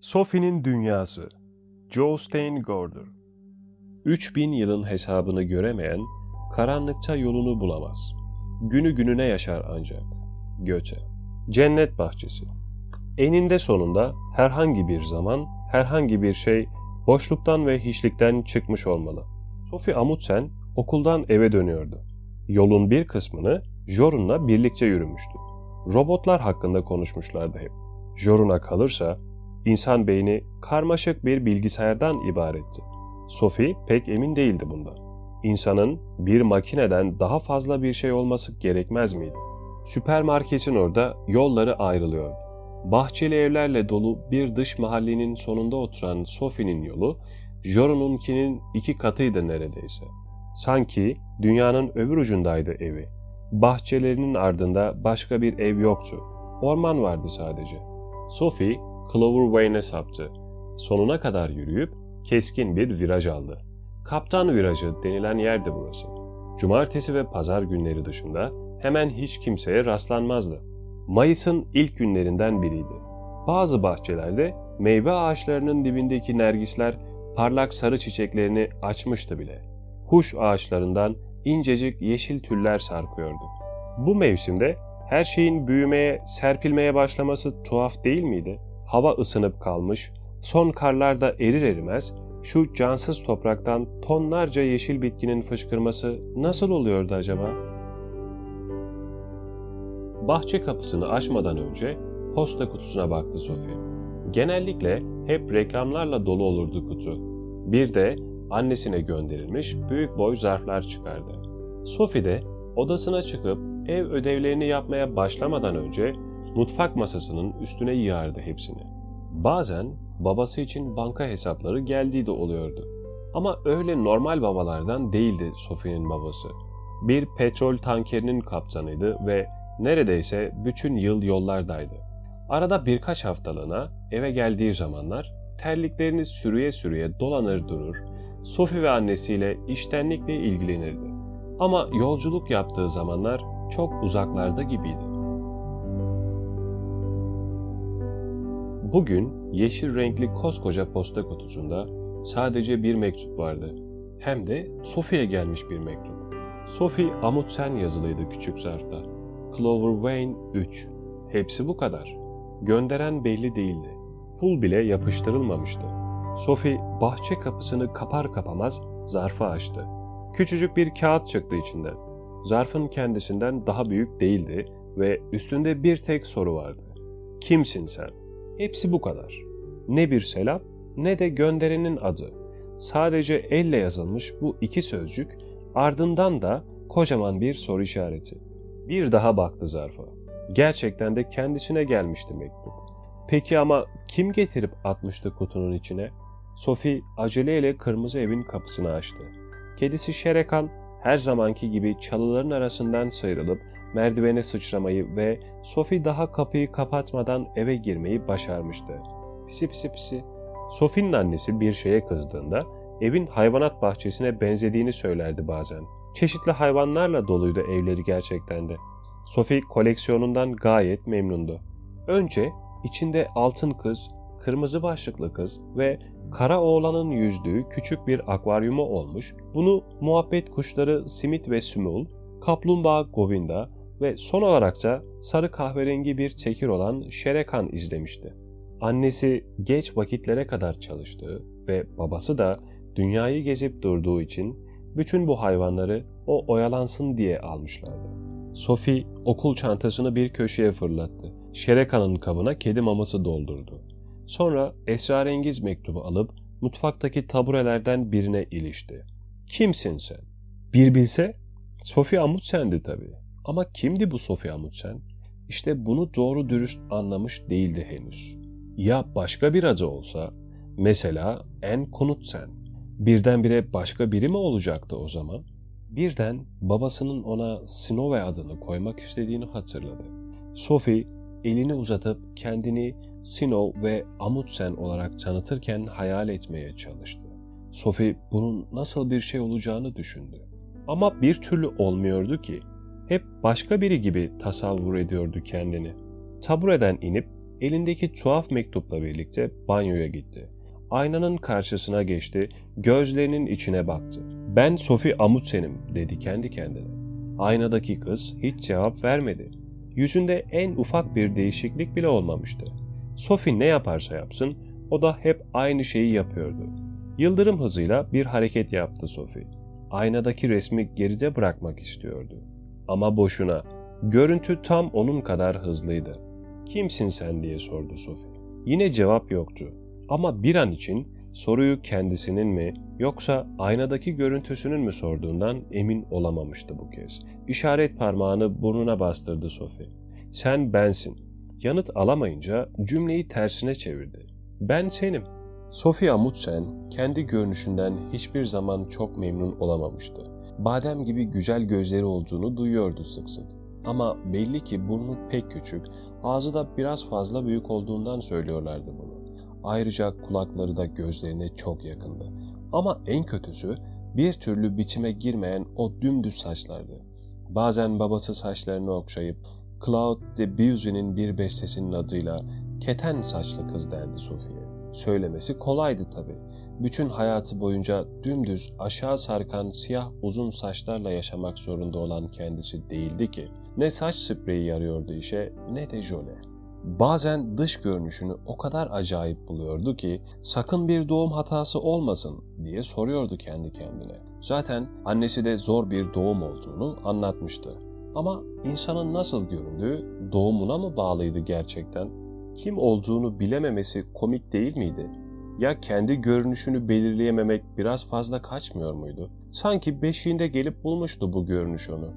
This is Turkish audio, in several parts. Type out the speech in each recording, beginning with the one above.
Sophie'nin Dünyası Joe Steingorder 3000 yılın hesabını göremeyen karanlıkta yolunu bulamaz. Günü gününe yaşar ancak. Göte Cennet Bahçesi Eninde sonunda herhangi bir zaman, herhangi bir şey boşluktan ve hiçlikten çıkmış olmalı. Sophie Amundsen okuldan eve dönüyordu. Yolun bir kısmını Jorun'la birlikte yürümüştü. Robotlar hakkında konuşmuşlardı hep. Jorun'a kalırsa insan beyni karmaşık bir bilgisayardan ibaretti. Sophie pek emin değildi bundan. İnsanın bir makineden daha fazla bir şey olması gerekmez miydi? Süpermarketin orada yolları ayrılıyordu. Bahçeli evlerle dolu bir dış mahallenin sonunda oturan Sophie'nin yolu, Jorun'unkinin iki katıydı neredeyse. Sanki dünyanın öbür ucundaydı evi. Bahçelerinin ardında başka bir ev yoktu. Orman vardı sadece. Sophie, Clover Wayn'e saptı. Sonuna kadar yürüyüp keskin bir viraj aldı. Kaptan virajı denilen yerdi burası. Cumartesi ve pazar günleri dışında hemen hiç kimseye rastlanmazdı. Mayıs'ın ilk günlerinden biriydi. Bazı bahçelerde meyve ağaçlarının dibindeki nergisler parlak sarı çiçeklerini açmıştı bile. Huş ağaçlarından incecik yeşil tüller sarkıyordu. Bu mevsimde her şeyin büyümeye, serpilmeye başlaması tuhaf değil miydi? Hava ısınıp kalmış, son karlar da erir erimez şu cansız topraktan tonlarca yeşil bitkinin fışkırması nasıl oluyordu acaba? Bahçe kapısını açmadan önce posta kutusuna baktı Sophie. Genellikle hep reklamlarla dolu olurdu kutu. Bir de annesine gönderilmiş büyük boy zarflar çıkardı. Sophie de odasına çıkıp ev ödevlerini yapmaya başlamadan önce mutfak masasının üstüne yığardı hepsini. Bazen babası için banka hesapları geldiği de oluyordu. Ama öyle normal babalardan değildi Sophie'nin babası. Bir petrol tankerinin kaptanıydı ve neredeyse bütün yıl yollardaydı. Arada birkaç haftalığına eve geldiği zamanlar terliklerini sürüye sürüye dolanır durur, Sophie ve annesiyle iştenlikle ilgilenirdi. Ama yolculuk yaptığı zamanlar çok uzaklarda gibiydi. Bugün yeşil renkli koskoca posta kutusunda sadece bir mektup vardı. Hem de Sophie'ye gelmiş bir mektup. Sophie Amundsen yazılıydı küçük zarfta. Clover Wayne 3. Hepsi bu kadar. Gönderen belli değildi. Pul bile yapıştırılmamıştı. Sophie bahçe kapısını kapar kapamaz zarfı açtı. Küçücük bir kağıt çıktı içinden. Zarfın kendisinden daha büyük değildi ve üstünde bir tek soru vardı. Kimsin sen? Hepsi bu kadar. Ne bir selam ne de gönderenin adı. Sadece elle yazılmış bu iki sözcük ardından da kocaman bir soru işareti. Bir daha baktı zarfa. Gerçekten de kendisine gelmişti mektup. Peki ama kim getirip atmıştı kutunun içine? Sophie aceleyle kırmızı evin kapısını açtı. Kedisi Şerekan her zamanki gibi çalıların arasından sıyrılıp merdivene sıçramayı ve Sophie daha kapıyı kapatmadan eve girmeyi başarmıştı. Pisi pisi pisi. Sophie'nin annesi bir şeye kızdığında evin hayvanat bahçesine benzediğini söylerdi bazen. Çeşitli hayvanlarla doluydu evleri gerçekten de. Sophie koleksiyonundan gayet memnundu. Önce içinde altın kız, kırmızı başlıklı kız ve kara oğlanın yüzdüğü küçük bir akvaryumu olmuş, bunu muhabbet kuşları Simit ve Sümul, kaplumbağa Govinda ve son olarak da sarı kahverengi bir tekir olan Şerekan izlemişti. Annesi geç vakitlere kadar çalıştığı ve babası da dünyayı gezip durduğu için bütün bu hayvanları o oyalansın diye almışlardı. Sophie okul çantasını bir köşeye fırlattı. Şerekan'ın kabına kedi maması doldurdu. Sonra esrarengiz mektubu alıp mutfaktaki taburelerden birine ilişti. Kimsin sen? Bir bilse Sophie Amundsen'di tabii. Ama kimdi bu Sophie Amundsen? İşte bunu doğru dürüst anlamış değildi henüz. Ya başka bir adı olsa, mesela En Knudsen, birdenbire başka biri mi olacaktı o zaman? Birden babasının ona Snove adını koymak istediğini hatırladı. Sophie elini uzatıp kendini Sino ve Amundsen olarak tanıtırken hayal etmeye çalıştı. Sophie bunun nasıl bir şey olacağını düşündü. Ama bir türlü olmuyordu ki. Hep başka biri gibi tasavvur ediyordu kendini. Tabureden inip elindeki tuhaf mektupla birlikte banyoya gitti. Aynanın karşısına geçti, gözlerinin içine baktı. Ben Sophie Amundsen'im dedi kendi kendine. Aynadaki kız hiç cevap vermedi. Yüzünde en ufak bir değişiklik bile olmamıştı. Sophie ne yaparsa yapsın o da hep aynı şeyi yapıyordu. Yıldırım hızıyla bir hareket yaptı Sophie. Aynadaki resmi geride bırakmak istiyordu. Ama boşuna. Görüntü tam onun kadar hızlıydı. Kimsin sen diye sordu Sophie. Yine cevap yoktu. Ama bir an için soruyu kendisinin mi yoksa aynadaki görüntüsünün mü sorduğundan emin olamamıştı bu kez. İşaret parmağını burnuna bastırdı Sophie. Sen bensin. Yanıt alamayınca cümleyi tersine çevirdi. Ben senim. Sophie Amundsen kendi görünüşünden hiçbir zaman çok memnun olamamıştı. Badem gibi güzel gözleri olduğunu duyuyordu sık sık. Ama belli ki burnu pek küçük, ağzı da biraz fazla büyük olduğundan söylüyorlardı bunu. Ayrıca kulakları da gözlerine çok yakındı. Ama en kötüsü bir türlü biçime girmeyen o dümdüz saçlardı. Bazen babası saçlarını okşayıp Claude Debussy'nin bir bestesinin adıyla keten saçlı kız derdi Sophie'ye. Söylemesi kolaydı tabi. Bütün hayatı boyunca dümdüz aşağı sarkan siyah uzun saçlarla yaşamak zorunda olan kendisi değildi ki. Ne saç spreyi yarıyordu işe ne de jöle. Bazen dış görünüşünü o kadar acayip buluyordu ki sakın bir doğum hatası olmasın diye soruyordu kendi kendine. Zaten annesi de zor bir doğum olduğunu anlatmıştı. Ama insanın nasıl göründüğü doğumuna mı bağlıydı gerçekten? Kim olduğunu bilememesi komik değil miydi? Ya kendi görünüşünü belirleyememek biraz fazla kaçmıyor muydu? Sanki beşiğinde gelip bulmuştu bu görünüş onu.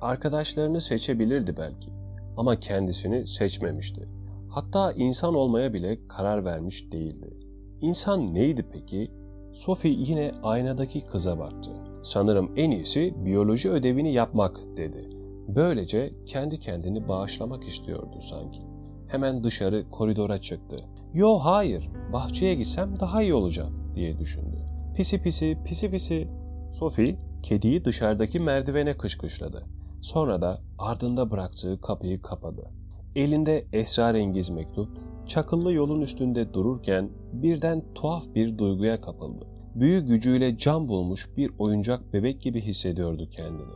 Arkadaşlarını seçebilirdi belki ama kendisini seçmemişti. Hatta insan olmaya bile karar vermiş değildi. İnsan neydi peki? Sophie yine aynadaki kıza baktı. Sanırım en iyisi biyoloji ödevini yapmak dedi. Böylece kendi kendini bağışlamak istiyordu sanki. Hemen dışarı koridora çıktı. Yo hayır, bahçeye gitsem daha iyi olacak diye düşündü. Pisi pisi, pisi pisi. Sophie, kediyi dışarıdaki merdivene kışkışladı. Sonra da ardında bıraktığı kapıyı kapadı. Elinde esrarengiz mektup, çakıllı yolun üstünde dururken birden tuhaf bir duyguya kapıldı. Büyü gücüyle can bulmuş bir oyuncak bebek gibi hissediyordu kendini.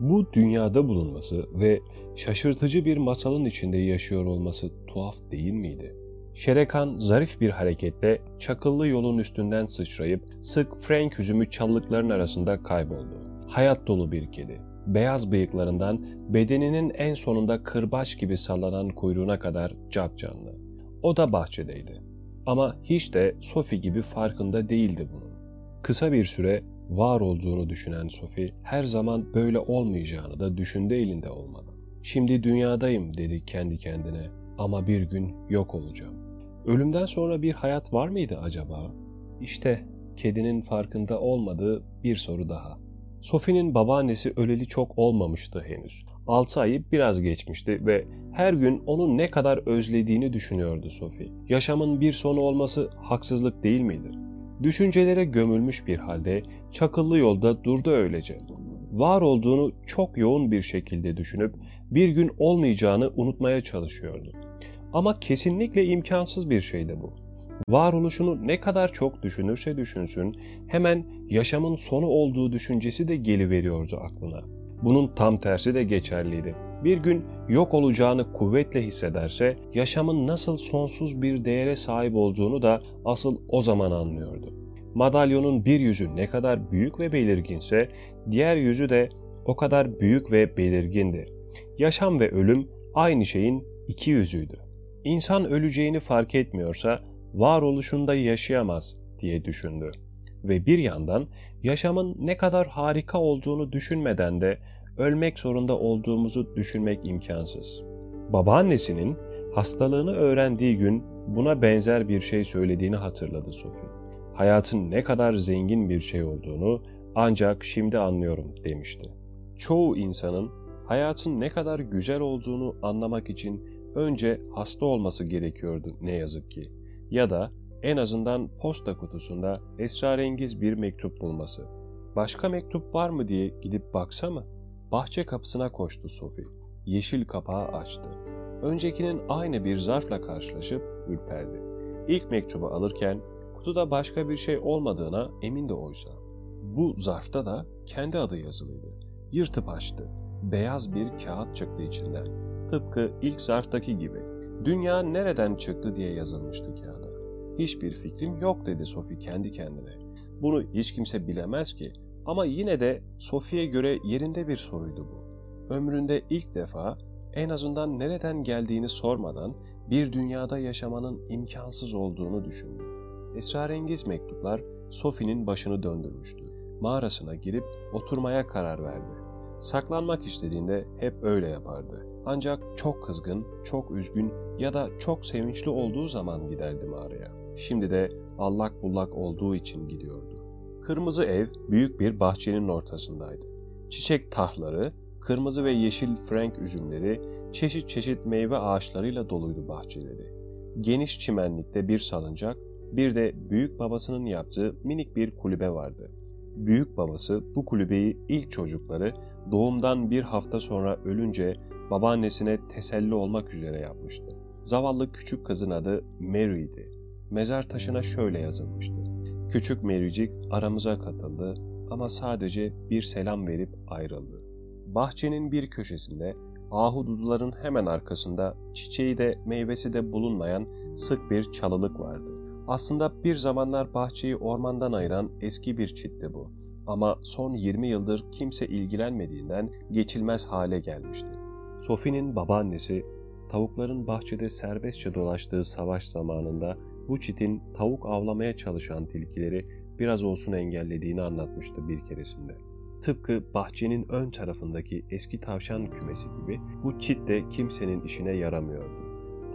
Bu dünyada bulunması ve şaşırtıcı bir masalın içinde yaşıyor olması tuhaf değil miydi? Şerekan zarif bir hareketle çakıllı yolun üstünden sıçrayıp sık Frank üzümü çalılıkların arasında kayboldu. Hayat dolu bir kedi. Beyaz bıyıklarından bedeninin en sonunda kırbaç gibi sallanan kuyruğuna kadar capcanlı. O da bahçedeydi. Ama hiç de Sophie gibi farkında değildi bunun. Kısa bir süre var olduğunu düşünen Sophie her zaman böyle olmayacağını da düşünde elinde olmalı. Şimdi dünyadayım dedi kendi kendine ama bir gün yok olacağım. Ölümden sonra bir hayat var mıydı acaba? İşte kedinin farkında olmadığı bir soru daha. Sophie'nin babaannesi öleli çok olmamıştı henüz. 6 ayı biraz geçmişti ve her gün onu ne kadar özlediğini düşünüyordu Sophie. Yaşamın bir sonu olması haksızlık değil midir? Düşüncelere gömülmüş bir halde çakıllı yolda durdu öylece. Var olduğunu çok yoğun bir şekilde düşünüp bir gün olmayacağını unutmaya çalışıyordu. Ama kesinlikle imkansız bir şeydi bu. Varoluşunu ne kadar çok düşünürse düşünsün hemen yaşamın sonu olduğu düşüncesi de geliveriyordu aklına. Bunun tam tersi de geçerliydi. Bir gün yok olacağını kuvvetle hissederse yaşamın nasıl sonsuz bir değere sahip olduğunu da asıl o zaman anlıyordu. Madalyonun bir yüzü ne kadar büyük ve belirginse diğer yüzü de o kadar büyük ve belirgindi. Yaşam ve ölüm aynı şeyin iki yüzüydü. İnsan öleceğini fark etmiyorsa varoluşunda yaşayamaz diye düşündü. Ve bir yandan yaşamın ne kadar harika olduğunu düşünmeden de ölmek zorunda olduğumuzu düşünmek imkansız. Babaannesinin hastalığını öğrendiği gün buna benzer bir şey söylediğini hatırladı Sophie. Hayatın ne kadar zengin bir şey olduğunu ancak şimdi anlıyorum demişti. Çoğu insanın hayatın ne kadar güzel olduğunu anlamak için önce hasta olması gerekiyordu ne yazık ki. Ya da en azından posta kutusunda esrarengiz bir mektup bulması. Başka mektup var mı diye gidip baksa mı? Bahçe kapısına koştu Sophie. Yeşil kapağı açtı. öncekinin aynı bir zarfla karşılaşıp ürperdi. İlk mektubu alırken kutuda başka bir şey olmadığına emin de oysa. Bu zarfta da kendi adı yazılıydı. Yırtıp açtı. Beyaz bir kağıt çıktı içinden. Tıpkı ilk zarftaki gibi. Dünya nereden çıktı diye yazılmıştı kağıda. Hiçbir fikrim yok dedi Sophie kendi kendine. Bunu hiç kimse bilemez ki ama yine de Sophie'ye göre yerinde bir soruydu bu. Ömründe ilk defa en azından nereden geldiğini sormadan bir dünyada yaşamanın imkansız olduğunu düşündü. Esrarengiz mektuplar Sophie'nin başını döndürmüştü. Mağarasına girip oturmaya karar verdi. Saklanmak istediğinde hep öyle yapardı. Ancak çok kızgın, çok üzgün ya da çok sevinçli olduğu zaman giderdi mağaraya. Şimdi de allak bullak olduğu için gidiyordu. Kırmızı ev büyük bir bahçenin ortasındaydı. Çiçek tahları, kırmızı ve yeşil frank üzümleri, çeşit çeşit meyve ağaçlarıyla doluydu bahçeleri. Geniş çimenlikte bir salıncak, bir de büyük babasının yaptığı minik bir kulübe vardı. Büyük babası bu kulübeyi ilk çocukları doğumdan bir hafta sonra ölünce babaannesine teselli olmak üzere yapmıştı. Zavallı küçük kızın adı Mary'di. Mezar taşına şöyle yazılmıştı. Küçük Mary'cik aramıza katıldı ama sadece bir selam verip ayrıldı. Bahçenin bir köşesinde ahududuların hemen arkasında çiçeği de meyvesi de bulunmayan sık bir çalılık vardı. Aslında bir zamanlar bahçeyi ormandan ayıran eski bir çitti bu. Ama son 20 yıldır kimse ilgilenmediğinden geçilmez hale gelmişti. Sophie'nin babaannesi tavukların bahçede serbestçe dolaştığı savaş zamanında bu çitin tavuk avlamaya çalışan tilkileri biraz olsun engellediğini anlatmıştı bir keresinde. Tıpkı bahçenin ön tarafındaki eski tavşan kümesi gibi bu çit de kimsenin işine yaramıyordu.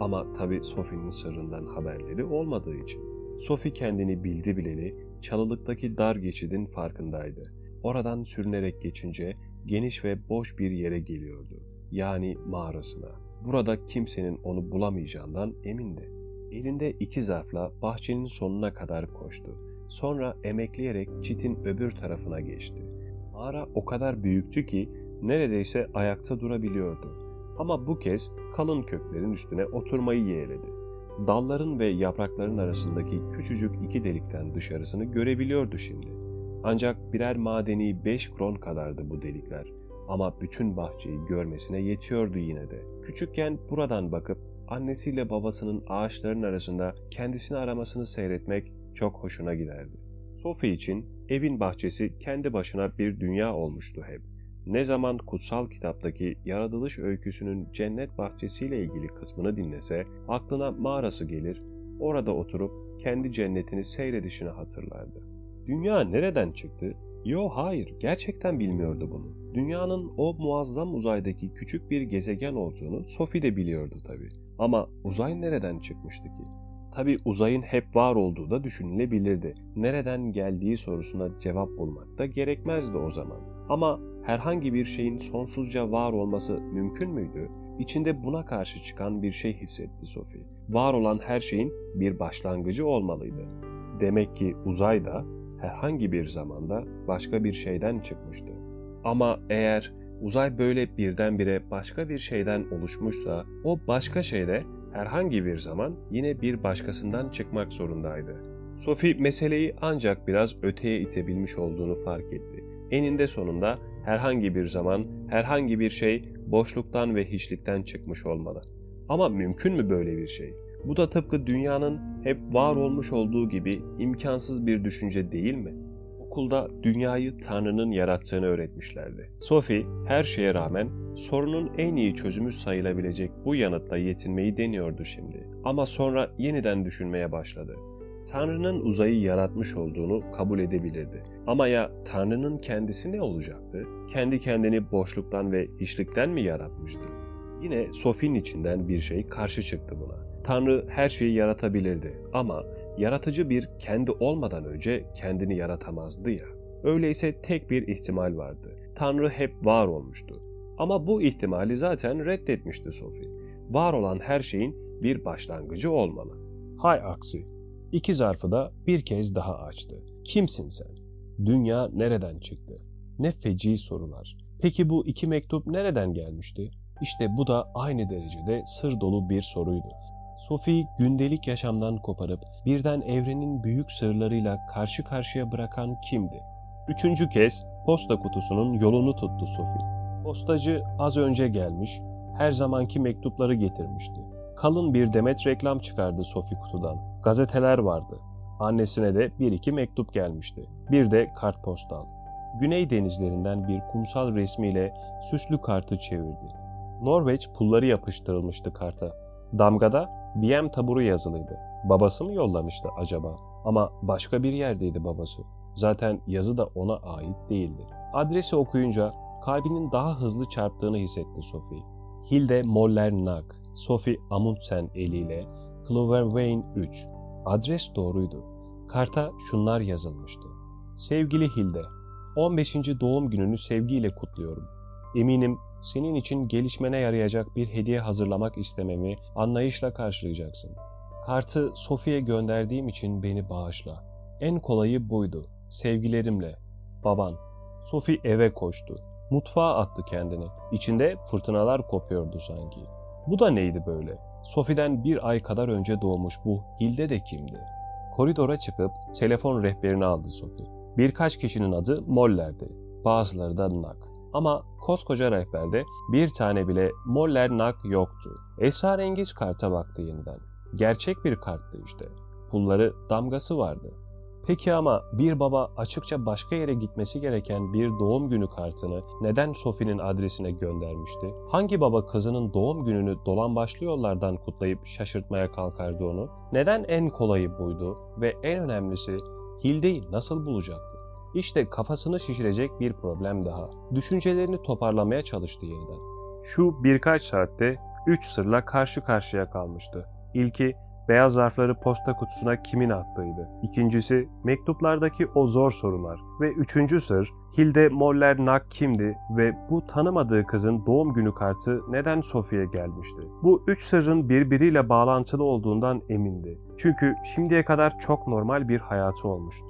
Ama tabi Sophie'nin sırrından haberleri olmadığı için. Sophie kendini bildi bileli çalılıktaki dar geçidin farkındaydı. Oradan sürünerek geçince geniş ve boş bir yere geliyordu. Yani mağarasına. Burada kimsenin onu bulamayacağından emindi. Elinde iki zarfla bahçenin sonuna kadar koştu. Sonra emekleyerek çitin öbür tarafına geçti. Mağara o kadar büyüktü ki neredeyse ayakta durabiliyordu. Ama bu kez kalın köklerin üstüne oturmayı yeğledi. Dalların ve yaprakların arasındaki küçücük iki delikten dışarısını görebiliyordu şimdi. Ancak birer madeni beş kron kadardı bu delikler. Ama bütün bahçeyi görmesine yetiyordu yine de. Küçükken buradan bakıp annesiyle babasının ağaçların arasında kendisini aramasını seyretmek çok hoşuna giderdi. Sophie için evin bahçesi kendi başına bir dünya olmuştu hep. Ne zaman kutsal kitaptaki yaratılış öyküsünün cennet bahçesiyle ilgili kısmını dinlese aklına mağarası gelir, orada oturup kendi cennetini seyredişini hatırlardı. Dünya nereden çıktı? Yo hayır, gerçekten bilmiyordu bunu. Dünyanın o muazzam uzaydaki küçük bir gezegen olduğunu Sophie de biliyordu tabii. Ama uzay nereden çıkmıştı ki? Tabi uzayın hep var olduğu da düşünülebilirdi. Nereden geldiği sorusuna cevap bulmak da gerekmezdi o zaman. Ama herhangi bir şeyin sonsuzca var olması mümkün müydü? İçinde buna karşı çıkan bir şey hissetti Sophie. Var olan her şeyin bir başlangıcı olmalıydı. Demek ki uzay da herhangi bir zamanda başka bir şeyden çıkmıştı. Ama eğer uzay böyle birdenbire başka bir şeyden oluşmuşsa o başka şey de herhangi bir zaman yine bir başkasından çıkmak zorundaydı. Sophie meseleyi ancak biraz öteye itebilmiş olduğunu fark etti. Eninde sonunda herhangi bir zaman herhangi bir şey boşluktan ve hiçlikten çıkmış olmalı. Ama mümkün mü böyle bir şey? Bu da tıpkı dünyanın hep var olmuş olduğu gibi imkansız bir düşünce değil mi? Okulda dünyayı Tanrı'nın yarattığını öğretmişlerdi. Sophie her şeye rağmen sorunun en iyi çözümü sayılabilecek bu yanıtla yetinmeyi deniyordu şimdi. Ama sonra yeniden düşünmeye başladı. Tanrı'nın uzayı yaratmış olduğunu kabul edebilirdi. Ama ya Tanrı'nın kendisi ne olacaktı? Kendi kendini boşluktan ve hiçlikten mi yaratmıştı? Yine Sophie'nin içinden bir şey karşı çıktı buna. Tanrı her şeyi yaratabilirdi ama yaratıcı bir kendi olmadan önce kendini yaratamazdı ya. Öyleyse tek bir ihtimal vardı. Tanrı hep var olmuştu. Ama bu ihtimali zaten reddetmişti Sophie. Var olan her şeyin bir başlangıcı olmalı. Hay aksi. İki zarfı da bir kez daha açtı. Kimsin sen? Dünya nereden çıktı? Ne feci sorular. Peki bu iki mektup nereden gelmişti? İşte bu da aynı derecede sır dolu bir soruydu. Sophie gündelik yaşamdan koparıp birden evrenin büyük sırlarıyla karşı karşıya bırakan kimdi? Üçüncü kez posta kutusunun yolunu tuttu Sophie. Postacı az önce gelmiş, her zamanki mektupları getirmişti. Kalın bir demet reklam çıkardı Sophie kutudan. Gazeteler vardı. Annesine de bir iki mektup gelmişti. Bir de kartpostal. Güney denizlerinden bir kumsal resmiyle süslü kartı çevirdi. Norveç pulları yapıştırılmıştı karta. Damgada BM taburu yazılıydı. Babası mı yollamıştı acaba? Ama başka bir yerdeydi babası. Zaten yazı da ona ait değildi. Adresi okuyunca kalbinin daha hızlı çarptığını hissetti Sophie. Hilde Moller Nag, Sophie Amundsen eliyle Clover Wayne 3. Adres doğruydu. Karta şunlar yazılmıştı. Sevgili Hilde, 15. doğum gününü sevgiyle kutluyorum. Eminim senin için gelişmene yarayacak bir hediye hazırlamak istememi anlayışla karşılayacaksın. Kartı Sophie'ye gönderdiğim için beni bağışla. En kolayı buydu. Sevgilerimle. Baban. Sophie eve koştu. Mutfağa attı kendini. İçinde fırtınalar kopuyordu sanki. Bu da neydi böyle? Sophie'den bir ay kadar önce doğmuş bu Hilde de kimdi? Koridora çıkıp telefon rehberini aldı Sophie. Birkaç kişinin adı Moller'di. Bazıları da Nak. Ama koskoca rehberde bir tane bile Moller Nak yoktu. Esrarengiz karta baktı yeniden. Gerçek bir karttı işte. Pulları damgası vardı. Peki ama bir baba açıkça başka yere gitmesi gereken bir doğum günü kartını neden Sophie'nin adresine göndermişti? Hangi baba kızının doğum gününü dolambaçlı yollardan kutlayıp şaşırtmaya kalkardı onu? Neden en kolayı buydu ve en önemlisi Hilde'yi nasıl bulacaktı? İşte kafasını şişirecek bir problem daha. Düşüncelerini toparlamaya çalıştı yeniden. Şu birkaç saatte üç sırla karşı karşıya kalmıştı. İlki beyaz zarfları posta kutusuna kimin attığıydı. İkincisi mektuplardaki o zor sorular. Ve üçüncü sır Hilde Moller Nak kimdi ve bu tanımadığı kızın doğum günü kartı neden Sophie'ye gelmişti? Bu üç sırrın birbiriyle bağlantılı olduğundan emindi. Çünkü şimdiye kadar çok normal bir hayatı olmuştu.